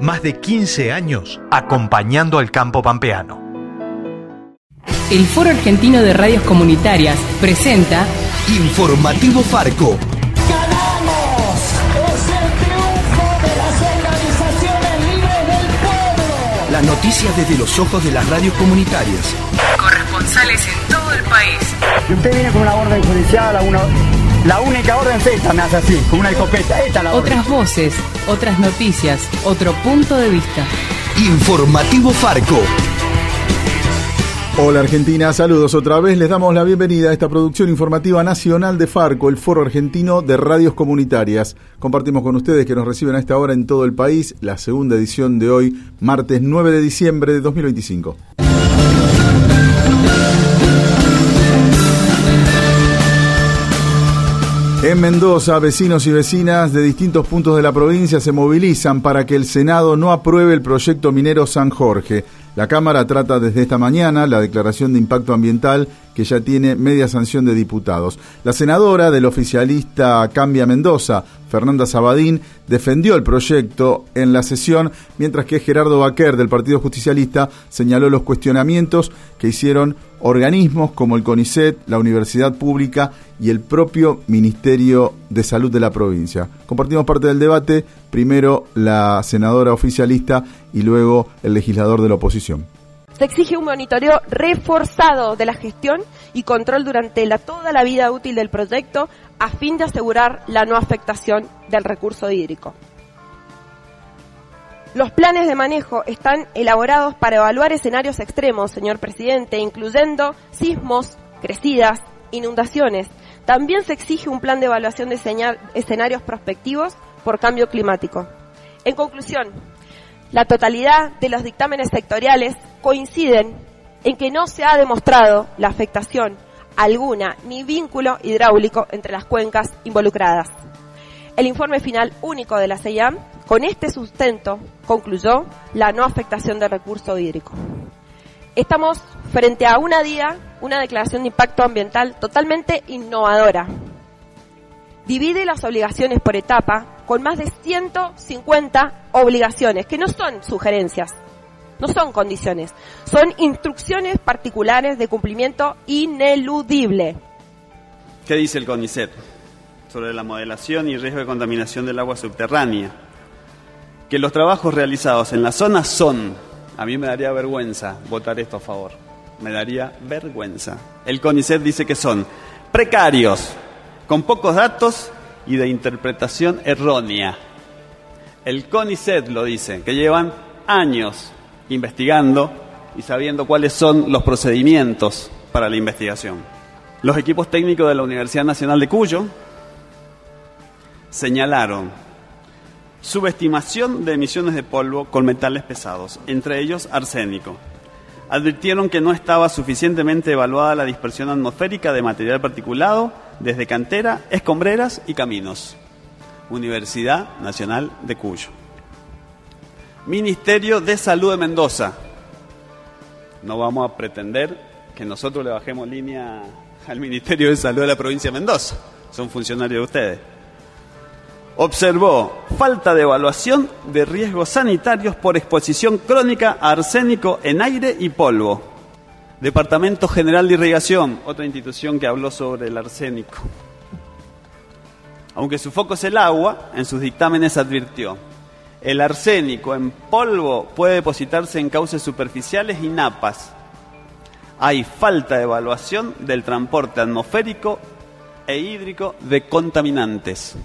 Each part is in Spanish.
más de 15 años acompañando al campo pampeano. El Foro Argentino de Radios Comunitarias presenta Informativo Farco. ¡Ganamos! ¡Es el triunfo de las organizaciones libres del pueblo! Las noticias desde los ojos de las radios comunitarias. Corresponsales en todo el país. Y usted viene con una orden judicial, a una, la única orden es esta, me hace así, con una escopeta. Esta es la orden. Otras voces, otras noticias, otro punto de vista. Informativo Farco. Hola Argentina, saludos otra vez. Les damos la bienvenida a esta producción informativa nacional de Farco, el Foro Argentino de Radios Comunitarias. Compartimos con ustedes que nos reciben a esta hora en todo el país la segunda edición de hoy, martes 9 de diciembre de 2025. En Mendoza, vecinos y vecinas de distintos puntos de la provincia se movilizan para que el Senado no apruebe el proyecto minero San Jorge. La Cámara trata desde esta mañana la declaración de impacto ambiental que ya tiene media sanción de diputados. La senadora del oficialista Cambia Mendoza, Fernanda Sabadín, defendió el proyecto en la sesión, mientras que Gerardo Baquer del Partido Justicialista señaló los cuestionamientos que hicieron organismos como el CONICET, la Universidad Pública y el propio Ministerio de Salud de la provincia. Compartimos parte del debate, primero la senadora oficialista y luego el legislador de la oposición. Se exige un monitoreo reforzado de la gestión y control durante toda la vida útil del proyecto a fin de asegurar la no afectación del recurso hídrico. Los planes de manejo están elaborados para evaluar escenarios extremos, señor presidente, incluyendo sismos, crecidas, inundaciones. También se exige un plan de evaluación de escenarios prospectivos por cambio climático. En conclusión, la totalidad de los dictámenes sectoriales coinciden en que no se ha demostrado la afectación alguna ni vínculo hidráulico entre las cuencas involucradas. El informe final único de la CEIAM, con este sustento, concluyó la no afectación del recurso hídrico. Estamos frente a una día, una declaración de impacto ambiental totalmente innovadora. Divide las obligaciones por etapa con más de 150 obligaciones, que no son sugerencias, no son condiciones, son instrucciones particulares de cumplimiento ineludible. ¿Qué dice el CONICET sobre la modelación y riesgo de contaminación del agua subterránea? Que los trabajos realizados en la zona son, a mí me daría vergüenza votar esto a favor, me daría vergüenza. El CONICET dice que son precarios, con pocos datos y de interpretación errónea. El CONICET lo dice, que llevan años investigando y sabiendo cuáles son los procedimientos para la investigación. Los equipos técnicos de la Universidad Nacional de Cuyo señalaron subestimación de emisiones de polvo con metales pesados, entre ellos arsénico. Advirtieron que no estaba suficientemente evaluada la dispersión atmosférica de material particulado desde cantera, escombreras y caminos. Universidad Nacional de Cuyo. Ministerio de Salud de Mendoza. No vamos a pretender que nosotros le bajemos línea al Ministerio de Salud de la provincia de Mendoza. Son funcionarios de ustedes. Observó falta de evaluación de riesgos sanitarios por exposición crónica a arsénico en aire y polvo. Departamento General de Irrigación, otra institución que habló sobre el arsénico. Aunque su foco es el agua, en sus dictámenes advirtió, el arsénico en polvo puede depositarse en cauces superficiales y napas. Hay falta de evaluación del transporte atmosférico e hídrico de contaminantes.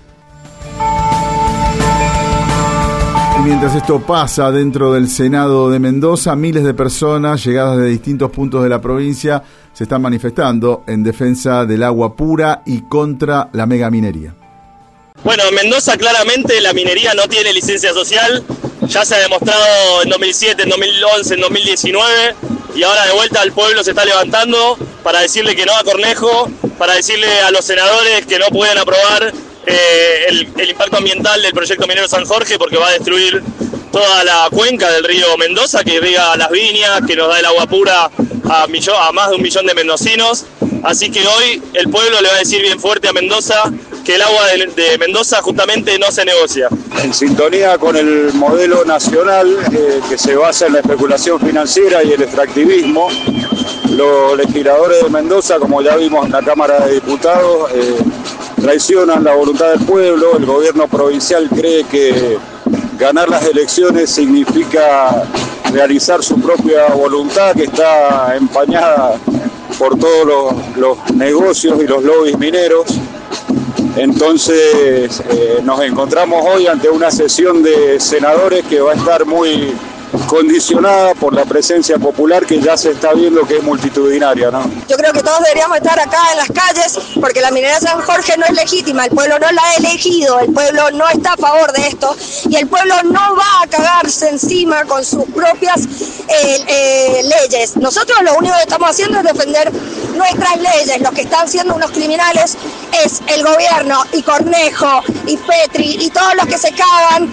Mientras esto pasa dentro del Senado de Mendoza, miles de personas llegadas de distintos puntos de la provincia se están manifestando en defensa del agua pura y contra la megaminería. Bueno, en Mendoza claramente la minería no tiene licencia social ya se ha demostrado en 2007, en 2011, en 2019 y ahora de vuelta el pueblo se está levantando para decirle que no a Cornejo, para decirle a los senadores que no pueden aprobar eh, el, impacto ambiental del proyecto minero San Jorge porque va a destruir toda la cuenca del río Mendoza que riega las viñas, que nos da el agua pura a más de un millón de mendocinos. Así que hoy el pueblo le va a decir bien fuerte a Mendoza que el agua de, Mendoza justamente no se negocia. En sintonía con el modelo nacional eh, que se basa en la especulación financiera y el extractivismo, los legisladores de Mendoza, como ya vimos en la Cámara de Diputados, eh, traicionan la voluntad del pueblo. El gobierno provincial cree que ganar las elecciones significa realizar su propia voluntad que está empañada por todos los, los negocios y los lobbies mineros. Entonces eh, nos encontramos hoy ante una sesión de senadores que va a estar muy condicionada por la presencia popular que ya se está viendo que es multitudinaria. ¿no? Yo creo que todos deberíamos estar acá en las calles porque la minera San Jorge no es legítima, el pueblo no la ha elegido, el pueblo no está a favor de esto y el pueblo no va a cagarse encima con sus propias eh, eh, leyes. Nosotros lo único que estamos haciendo es defender nuestras leyes. Los que están siendo unos criminales es el gobierno y Cornejo y Petri y todos los que se cagan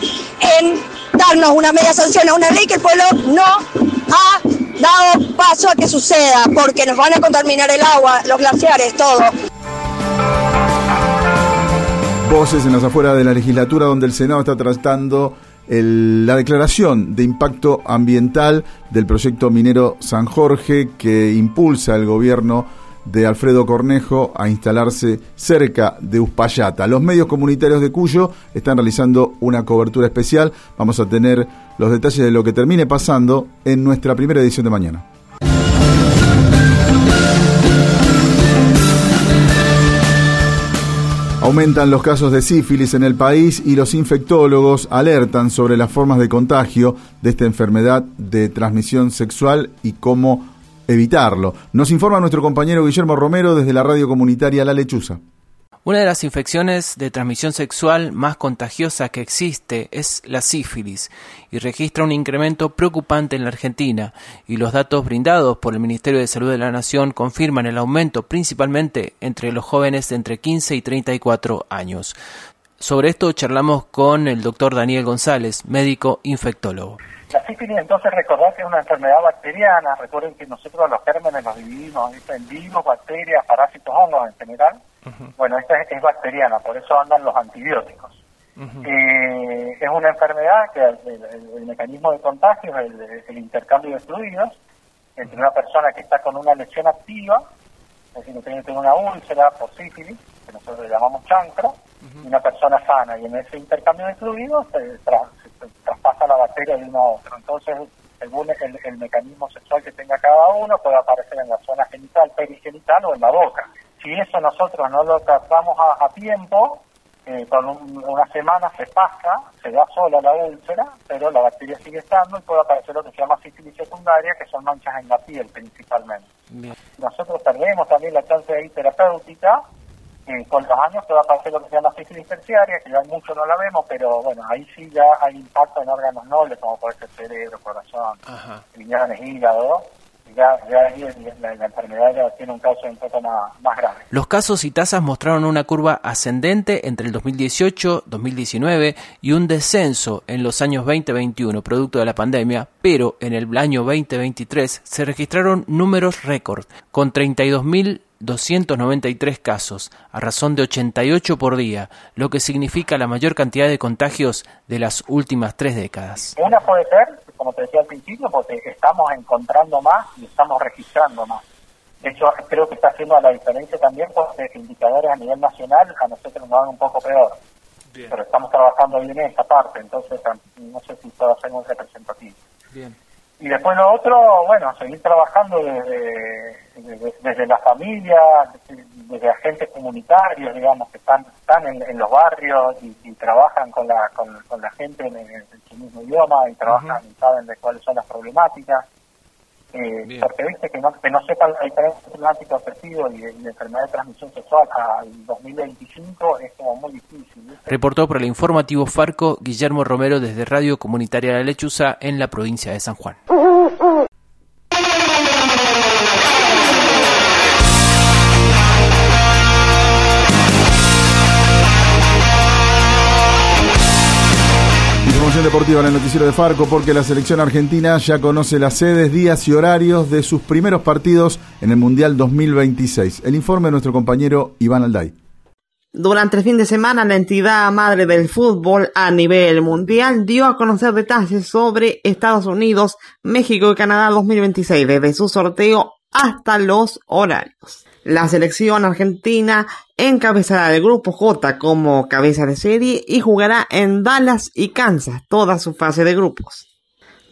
en darnos una media sanción a una ley que el pueblo no ha dado paso a que suceda, porque nos van a contaminar el agua, los glaciares, todo. Voces en las afueras de la legislatura donde el Senado está tratando la declaración de impacto ambiental del proyecto minero San Jorge que impulsa el gobierno de Alfredo Cornejo a instalarse cerca de Uspallata. Los medios comunitarios de Cuyo están realizando una cobertura especial. Vamos a tener los detalles de lo que termine pasando en nuestra primera edición de mañana. Aumentan los casos de sífilis en el país y los infectólogos alertan sobre las formas de contagio de esta enfermedad de transmisión sexual y cómo evitarlo. Nos informa nuestro compañero Guillermo Romero desde la radio comunitaria La Lechuza. Una de las infecciones de transmisión sexual más contagiosa que existe es la sífilis y registra un incremento preocupante en la Argentina y los datos brindados por el Ministerio de Salud de la Nación confirman el aumento principalmente entre los jóvenes de entre 15 y 34 años. Sobre esto charlamos con el doctor Daniel González, médico infectólogo. La sífilis entonces recordad que es una enfermedad bacteriana, recuerden que nosotros los gérmenes los dividimos en virus, bacterias, parásitos, hongos en general. Bueno, esta es, bacteriana, por eso andan los antibióticos. Eh, es una enfermedad que el, mecanismo de contagio es el, intercambio de fluidos entre una persona que está con una lesión activa, es decir, que tiene una úlcera por sífilis, que nosotros le llamamos chancro, y una persona sana. Y en ese intercambio de fluidos se, traspasa la bacteria de uno a otro. Entonces, según el, mecanismo sexual que tenga cada uno, puede aparecer en la zona genital, perigenital o en la boca. Si eso nosotros no lo tratamos a, tiempo, eh, con una semana se pasa, se da sola la úlcera, pero la bacteria sigue estando y puede aparecer lo que se llama sífilis secundaria, que son manchas en la piel principalmente. Nosotros perdemos también la chance de ir terapéutica con los años te va a aparecer lo que se llama sífilis terciaria, que ya mucho no la vemos, pero bueno, ahí sí ya hay impacto en órganos nobles, como puede ser cerebro, corazón, riñones, hígado, ya, ya la, enfermedad ya tiene un caso un poco más, más grave. Los casos y tasas mostraron una curva ascendente entre el 2018, 2019 y un descenso en los años 2021 producto de la pandemia, pero en el año 2023 se registraron números récord con 32.000 293 casos, a razón de 88 por día, lo que significa la mayor cantidad de contagios de las últimas tres décadas. Una puede ser, como te decía al principio, porque estamos encontrando más y estamos registrando más. De hecho, creo que está haciendo la diferencia también porque indicadores a nivel nacional a nosotros nos van un poco peor. Pero estamos trabajando bien en esa parte, entonces no sé si puedo ser un representativo. Bien. Y después lo otro, bueno, seguir trabajando desde, desde, la familia, desde, agentes comunitarios, digamos, que están, están en, los barrios y, trabajan con la, con, la gente en, su mismo idioma y trabajan y saben de cuáles son las problemáticas. Eh, porque viste que no, que no sepa la diferencia entre un anticonceptivo y, y enfermedad de transmisión sexual al 2025 es como muy difícil. ¿viste? Reportó por el informativo Farco Guillermo Romero desde Radio Comunitaria La Lechuza en la provincia de San Juan. Deportiva en el noticiero de Farco porque la selección argentina ya conoce las sedes, días y horarios de sus primeros partidos en el Mundial 2026. El informe de nuestro compañero Iván Alday. Durante el fin de semana, la entidad madre del fútbol a nivel mundial dio a conocer detalles sobre Estados Unidos, México y Canadá 2026, desde su sorteo hasta los horarios. La selección argentina encabezará el grupo J como cabeza de serie y jugará en Dallas y Kansas toda su fase de grupos.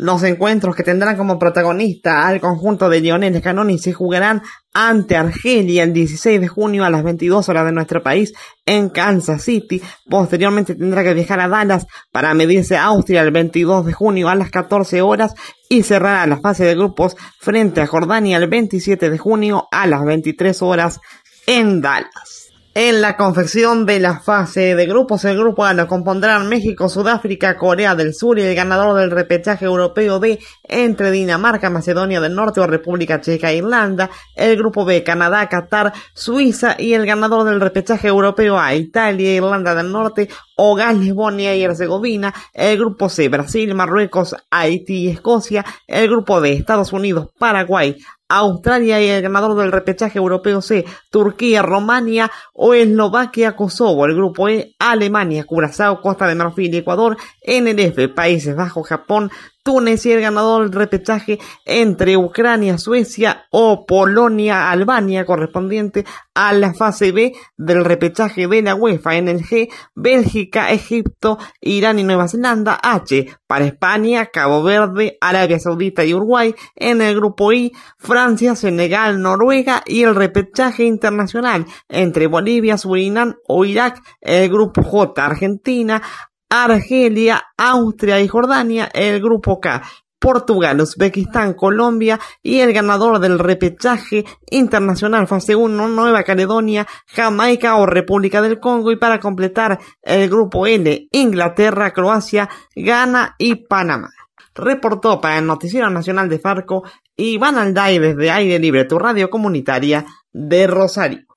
Los encuentros que tendrán como protagonista al conjunto de Lionel Scaloni se jugarán ante Argelia el 16 de junio a las 22 horas de nuestro país en Kansas City. Posteriormente tendrá que viajar a Dallas para medirse a Austria el 22 de junio a las 14 horas y cerrará la fase de grupos frente a Jordania el 27 de junio a las 23 horas en Dallas. En la confección de la fase de grupos, el grupo A lo compondrán México, Sudáfrica, Corea del Sur y el ganador del repechaje europeo B entre Dinamarca, Macedonia del Norte o República Checa e Irlanda. El grupo B, Canadá, Qatar, Suiza y el ganador del repechaje europeo A, Italia, Irlanda del Norte o Gales, Bosnia y Herzegovina. El grupo C, Brasil, Marruecos, Haití y Escocia. El grupo D, Estados Unidos, Paraguay, Australia y el ganador del repechaje europeo C, Turquía, Romania o Eslovaquia, Kosovo. El grupo E, Alemania, Curazao, Costa de Marfil y Ecuador. En el F, Países Bajos, Japón, Túnez y el ganador del repechaje entre Ucrania, Suecia o Polonia, Albania, correspondiente a la fase B del repechaje de la UEFA. En el G, Bélgica, Egipto, Irán y Nueva Zelanda. H, para España, Cabo Verde, Arabia Saudita y Uruguay. En el grupo I, Francia, Senegal, Noruega y el repechaje internacional entre Bolivia, Surinam o Irak. El grupo J, Argentina, Argelia, Austria y Jordania, el grupo K, Portugal, Uzbekistán, Colombia y el ganador del repechaje internacional fase 1, Nueva Caledonia, Jamaica o República del Congo y para completar el grupo L, Inglaterra, Croacia, Ghana y Panamá. Reportó para el Noticiero Nacional de Farco Iván Alday desde Aire Libre, tu radio comunitaria de Rosario.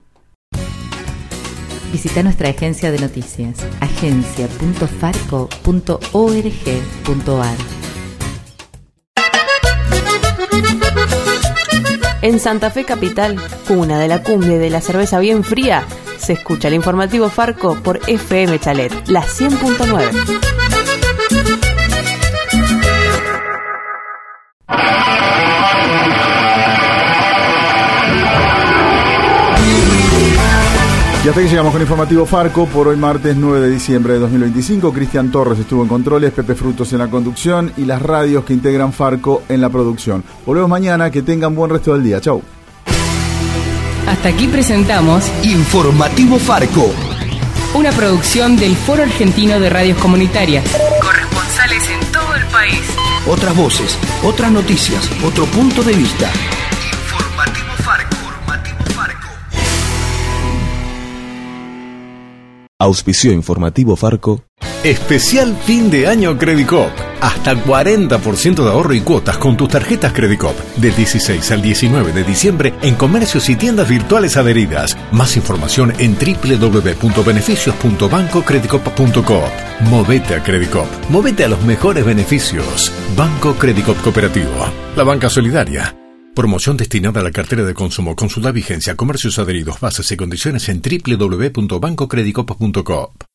Visita nuestra agencia de noticias, agencia.farco.org.ar. En Santa Fe Capital, cuna de la cumbre de la cerveza bien fría, se escucha el informativo Farco por FM Chalet, la 100.9. Y hasta aquí llegamos con Informativo Farco por hoy martes 9 de diciembre de 2025. Cristian Torres estuvo en controles, Pepe Frutos en la conducción y las radios que integran Farco en la producción. Volvemos mañana, que tengan buen resto del día. Chau. Hasta aquí presentamos Informativo Farco. una producción del Foro Argentino de Radios Comunitarias. Corresponsales en todo el país. Otras voces, otras noticias, otro punto de vista. Auspicio informativo Farco. Especial fin de año Credicop. Hasta 40% de ahorro y cuotas con tus tarjetas Credicop. Del 16 al 19 de diciembre en comercios y tiendas virtuales adheridas. Más información en www.beneficios.bancocredicop.coop. Movete a Credicop. Movete a los mejores beneficios. Banco Credicop Cooperativo. La banca solidaria. Promoción destinada a la cartera de consumo. Consulta vigencia, comercios adheridos, bases y condiciones en www.bancocredicopa.coop.